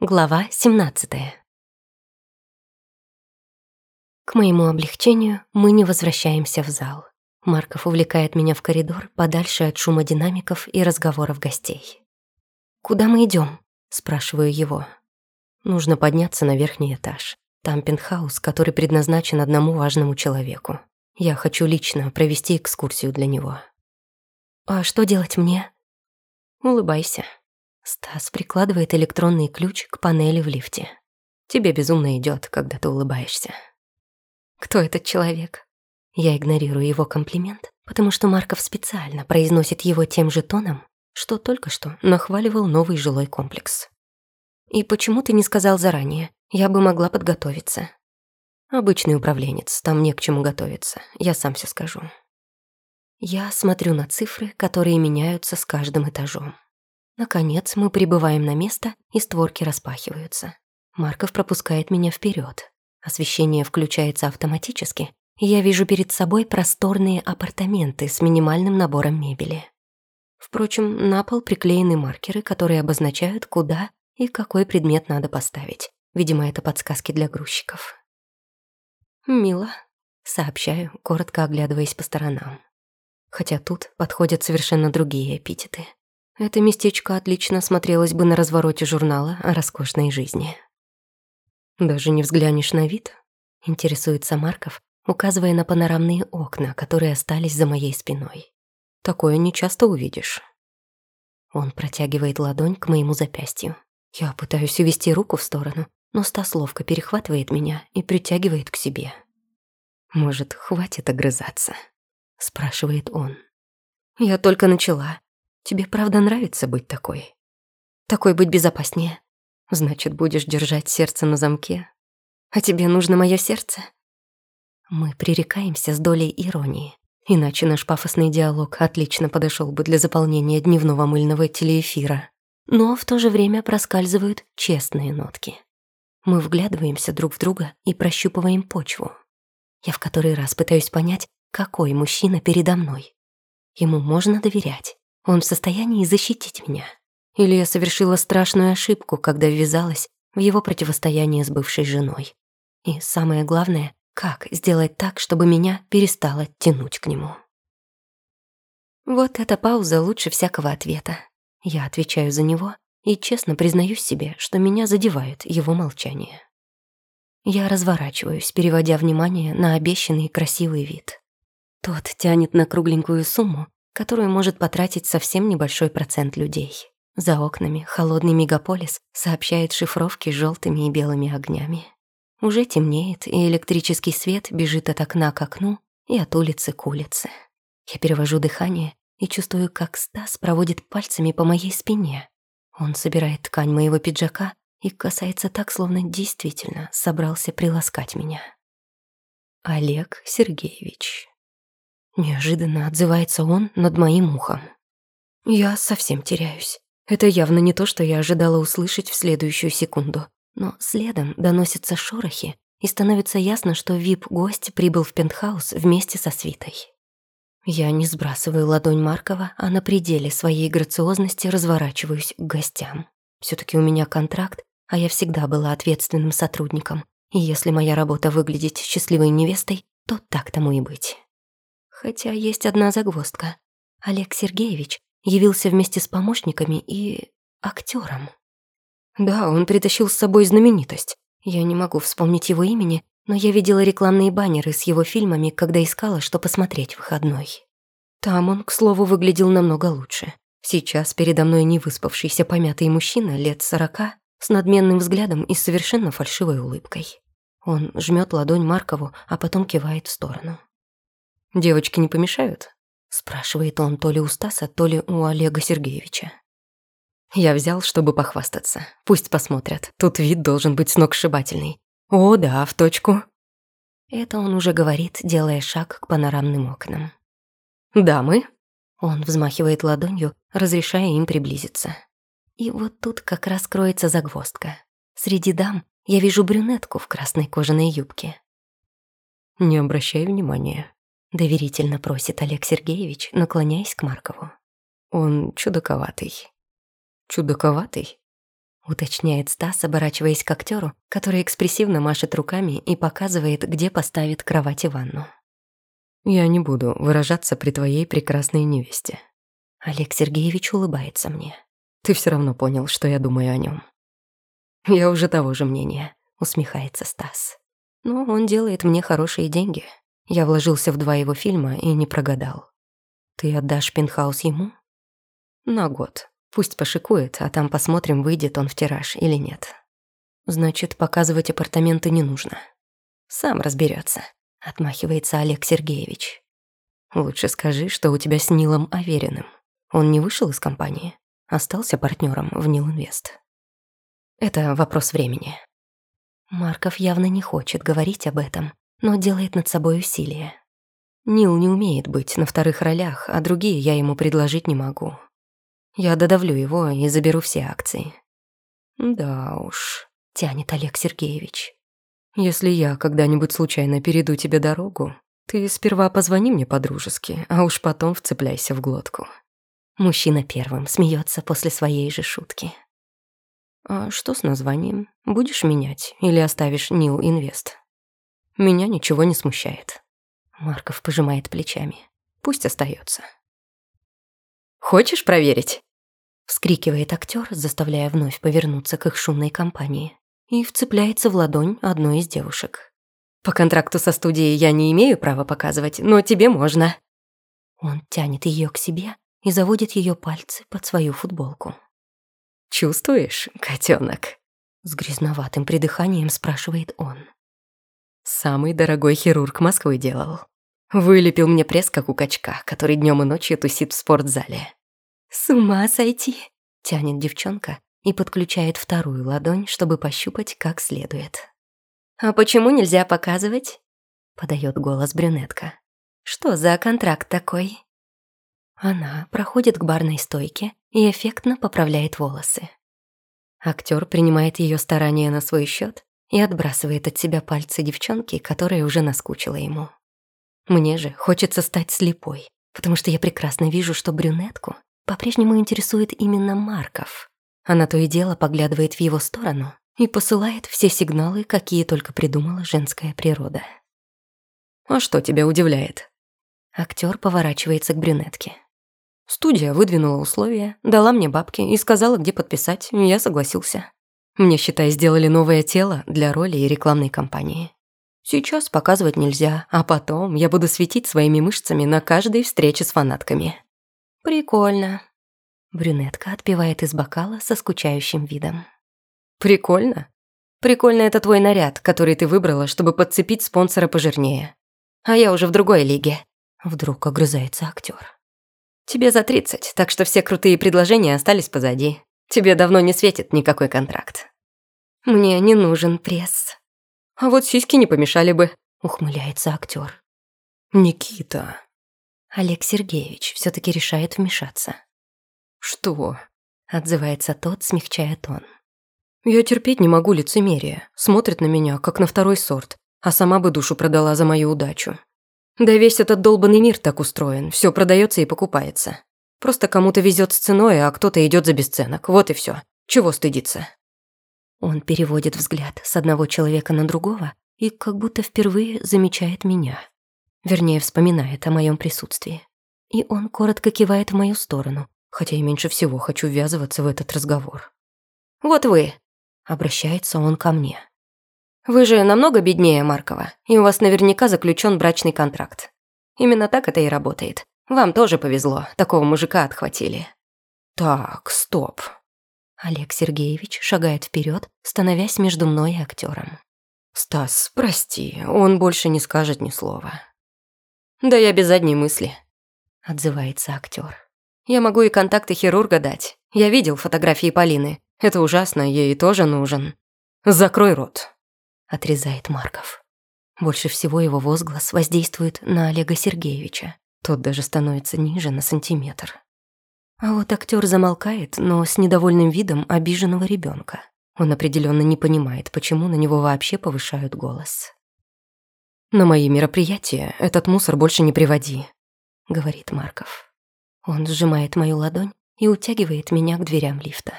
Глава 17 К моему облегчению мы не возвращаемся в зал. Марков увлекает меня в коридор, подальше от шума динамиков и разговоров гостей. «Куда мы идем? спрашиваю его. Нужно подняться на верхний этаж. Там пентхаус, который предназначен одному важному человеку. Я хочу лично провести экскурсию для него. «А что делать мне?» «Улыбайся», Стас прикладывает электронный ключ к панели в лифте. Тебе безумно идет, когда ты улыбаешься. Кто этот человек? Я игнорирую его комплимент, потому что Марков специально произносит его тем же тоном, что только что нахваливал новый жилой комплекс. И почему ты не сказал заранее? Я бы могла подготовиться. Обычный управленец, там не к чему готовиться, я сам все скажу. Я смотрю на цифры, которые меняются с каждым этажом. Наконец мы прибываем на место, и створки распахиваются. Марков пропускает меня вперед. Освещение включается автоматически, и я вижу перед собой просторные апартаменты с минимальным набором мебели. Впрочем, на пол приклеены маркеры, которые обозначают, куда и какой предмет надо поставить. Видимо, это подсказки для грузчиков. «Мило», — сообщаю, коротко оглядываясь по сторонам. Хотя тут подходят совершенно другие эпитеты. Это местечко отлично смотрелось бы на развороте журнала о роскошной жизни. «Даже не взглянешь на вид?» — интересуется Марков, указывая на панорамные окна, которые остались за моей спиной. «Такое не часто увидишь». Он протягивает ладонь к моему запястью. Я пытаюсь увести руку в сторону, но Стас ловко перехватывает меня и притягивает к себе. «Может, хватит огрызаться?» — спрашивает он. «Я только начала. Тебе правда нравится быть такой? Такой быть безопаснее. Значит, будешь держать сердце на замке. А тебе нужно мое сердце? Мы пререкаемся с долей иронии. Иначе наш пафосный диалог отлично подошел бы для заполнения дневного мыльного телеэфира. Но в то же время проскальзывают честные нотки. Мы вглядываемся друг в друга и прощупываем почву. Я в который раз пытаюсь понять, какой мужчина передо мной. Ему можно доверять. Он в состоянии защитить меня. Или я совершила страшную ошибку, когда ввязалась в его противостояние с бывшей женой. И самое главное, как сделать так, чтобы меня перестало тянуть к нему. Вот эта пауза лучше всякого ответа. Я отвечаю за него и честно признаюсь себе, что меня задевает его молчание. Я разворачиваюсь, переводя внимание на обещанный красивый вид. Тот тянет на кругленькую сумму, которую может потратить совсем небольшой процент людей. За окнами холодный мегаполис сообщает шифровки желтыми и белыми огнями. Уже темнеет, и электрический свет бежит от окна к окну и от улицы к улице. Я перевожу дыхание и чувствую, как Стас проводит пальцами по моей спине. Он собирает ткань моего пиджака и касается так, словно действительно собрался приласкать меня. Олег Сергеевич. Неожиданно отзывается он над моим ухом. Я совсем теряюсь. Это явно не то, что я ожидала услышать в следующую секунду. Но следом доносятся шорохи, и становится ясно, что вип-гость прибыл в пентхаус вместе со свитой. Я не сбрасываю ладонь Маркова, а на пределе своей грациозности разворачиваюсь к гостям. все таки у меня контракт, а я всегда была ответственным сотрудником. И если моя работа выглядеть счастливой невестой, то так тому и быть. Хотя есть одна загвоздка. Олег Сергеевич явился вместе с помощниками и актером. Да, он притащил с собой знаменитость. Я не могу вспомнить его имени, но я видела рекламные баннеры с его фильмами, когда искала, что посмотреть выходной. Там он, к слову, выглядел намного лучше. Сейчас передо мной невыспавшийся помятый мужчина лет сорока с надменным взглядом и совершенно фальшивой улыбкой. Он жмет ладонь Маркову, а потом кивает в сторону. «Девочки не помешают?» — спрашивает он то ли у Стаса, то ли у Олега Сергеевича. Я взял, чтобы похвастаться. Пусть посмотрят. Тут вид должен быть сногсшибательный. О, да, в точку. Это он уже говорит, делая шаг к панорамным окнам. «Дамы?» Он взмахивает ладонью, разрешая им приблизиться. И вот тут как раз кроется загвоздка. Среди дам я вижу брюнетку в красной кожаной юбке. «Не обращай внимания», — доверительно просит Олег Сергеевич, наклоняясь к Маркову. «Он чудаковатый». «Чудаковатый?» уточняет Стас, оборачиваясь к актеру, который экспрессивно машет руками и показывает, где поставит кровать и ванну. «Я не буду выражаться при твоей прекрасной невесте». Олег Сергеевич улыбается мне. «Ты все равно понял, что я думаю о нем. «Я уже того же мнения», — усмехается Стас. «Но он делает мне хорошие деньги. Я вложился в два его фильма и не прогадал. Ты отдашь пентхаус ему?» «На год. Пусть пошикует, а там посмотрим, выйдет он в тираж или нет. Значит, показывать апартаменты не нужно. Сам разберется, отмахивается Олег Сергеевич. Лучше скажи, что у тебя с Нилом Авериным. Он не вышел из компании, остался партнером в Нил Инвест. Это вопрос времени. Марков явно не хочет говорить об этом, но делает над собой усилие. Нил не умеет быть на вторых ролях, а другие я ему предложить не могу. Я додавлю его и заберу все акции. Да уж, тянет Олег Сергеевич. Если я когда-нибудь случайно перейду тебе дорогу, ты сперва позвони мне по-дружески, а уж потом вцепляйся в глотку. Мужчина первым смеется после своей же шутки. А что с названием? Будешь менять или оставишь Нил Инвест? Меня ничего не смущает. Марков пожимает плечами. Пусть остается. Хочешь проверить? Вскрикивает актер, заставляя вновь повернуться к их шумной компании, и вцепляется в ладонь одной из девушек. «По контракту со студией я не имею права показывать, но тебе можно». Он тянет ее к себе и заводит ее пальцы под свою футболку. «Чувствуешь, котенок? С грязноватым придыханием спрашивает он. «Самый дорогой хирург Москвы делал. Вылепил мне пресс, как у качка, который днем и ночью тусит в спортзале. «С ума сойти!» — тянет девчонка и подключает вторую ладонь, чтобы пощупать как следует. «А почему нельзя показывать?» — подает голос брюнетка. «Что за контракт такой?» Она проходит к барной стойке и эффектно поправляет волосы. Актер принимает ее старания на свой счет и отбрасывает от себя пальцы девчонки, которая уже наскучила ему. Мне же хочется стать слепой, потому что я прекрасно вижу, что брюнетку по-прежнему интересует именно Марков. Она то и дело поглядывает в его сторону и посылает все сигналы, какие только придумала женская природа. «А что тебя удивляет?» Актер поворачивается к брюнетке. Студия выдвинула условия, дала мне бабки и сказала, где подписать, я согласился. Мне, считай, сделали новое тело для роли и рекламной кампании. Сейчас показывать нельзя, а потом я буду светить своими мышцами на каждой встрече с фанатками. «Прикольно». Брюнетка отпивает из бокала со скучающим видом. «Прикольно? Прикольно это твой наряд, который ты выбрала, чтобы подцепить спонсора пожирнее. А я уже в другой лиге». Вдруг огрызается актер. «Тебе за тридцать, так что все крутые предложения остались позади. Тебе давно не светит никакой контракт». «Мне не нужен пресс». «А вот сиськи не помешали бы», — ухмыляется актер. «Никита», Олег Сергеевич все таки решает вмешаться. «Что?» — отзывается тот, смягчая тон. «Я терпеть не могу лицемерие. Смотрит на меня, как на второй сорт, а сама бы душу продала за мою удачу. Да весь этот долбанный мир так устроен, все продается и покупается. Просто кому-то везет с ценой, а кто-то идет за бесценок. Вот и все. Чего стыдиться?» Он переводит взгляд с одного человека на другого и как будто впервые замечает меня. Вернее, вспоминает о моем присутствии. И он коротко кивает в мою сторону, хотя я меньше всего хочу ввязываться в этот разговор. «Вот вы», — обращается он ко мне. «Вы же намного беднее Маркова, и у вас наверняка заключен брачный контракт. Именно так это и работает. Вам тоже повезло, такого мужика отхватили». «Так, стоп». Олег Сергеевич шагает вперед, становясь между мной и актером. «Стас, прости, он больше не скажет ни слова. «Да я без задней мысли», — отзывается актер. «Я могу и контакты хирурга дать. Я видел фотографии Полины. Это ужасно, ей тоже нужен». «Закрой рот», — отрезает Марков. Больше всего его возглас воздействует на Олега Сергеевича. Тот даже становится ниже на сантиметр. А вот актер замолкает, но с недовольным видом обиженного ребенка. Он определенно не понимает, почему на него вообще повышают голос. «На мои мероприятия этот мусор больше не приводи», — говорит Марков. Он сжимает мою ладонь и утягивает меня к дверям лифта.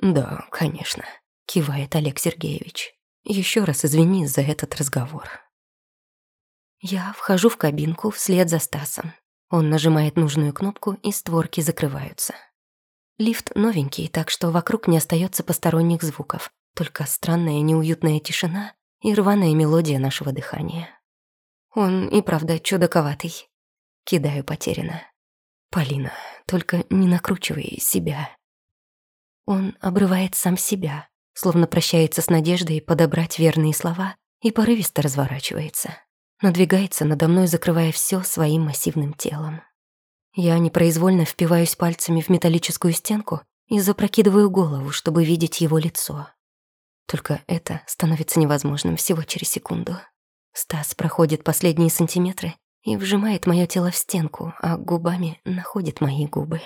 Да, конечно, кивает Олег Сергеевич. Еще раз извини за этот разговор. Я вхожу в кабинку вслед за Стасом. Он нажимает нужную кнопку, и створки закрываются. Лифт новенький, так что вокруг не остается посторонних звуков, только странная неуютная тишина и рваная мелодия нашего дыхания. Он и правда чудаковатый. Кидаю потеряно. Полина, только не накручивай себя. Он обрывает сам себя, словно прощается с надеждой подобрать верные слова и порывисто разворачивается. Надвигается надо мной, закрывая все своим массивным телом. Я непроизвольно впиваюсь пальцами в металлическую стенку и запрокидываю голову, чтобы видеть его лицо. Только это становится невозможным всего через секунду. Стас проходит последние сантиметры и вжимает мое тело в стенку, а губами находит мои губы.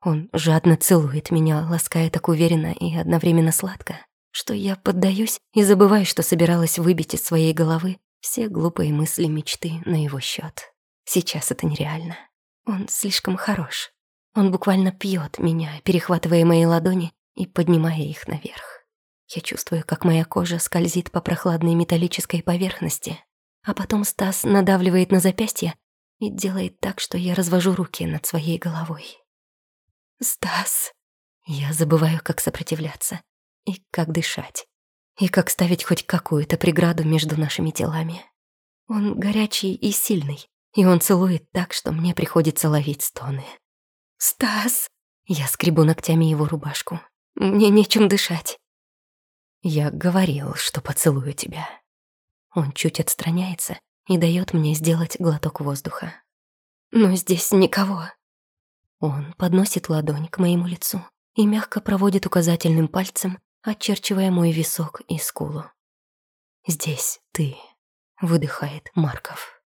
Он жадно целует меня, лаская так уверенно и одновременно сладко, что я поддаюсь и забываю, что собиралась выбить из своей головы все глупые мысли мечты на его счет. Сейчас это нереально. Он слишком хорош. Он буквально пьет меня, перехватывая мои ладони и поднимая их наверх. Я чувствую, как моя кожа скользит по прохладной металлической поверхности, а потом Стас надавливает на запястье и делает так, что я развожу руки над своей головой. «Стас!» Я забываю, как сопротивляться и как дышать, и как ставить хоть какую-то преграду между нашими телами. Он горячий и сильный, и он целует так, что мне приходится ловить стоны. «Стас!» Я скребу ногтями его рубашку. «Мне нечем дышать». «Я говорил, что поцелую тебя». Он чуть отстраняется и дает мне сделать глоток воздуха. «Но здесь никого». Он подносит ладонь к моему лицу и мягко проводит указательным пальцем, очерчивая мой висок и скулу. «Здесь ты», — выдыхает Марков.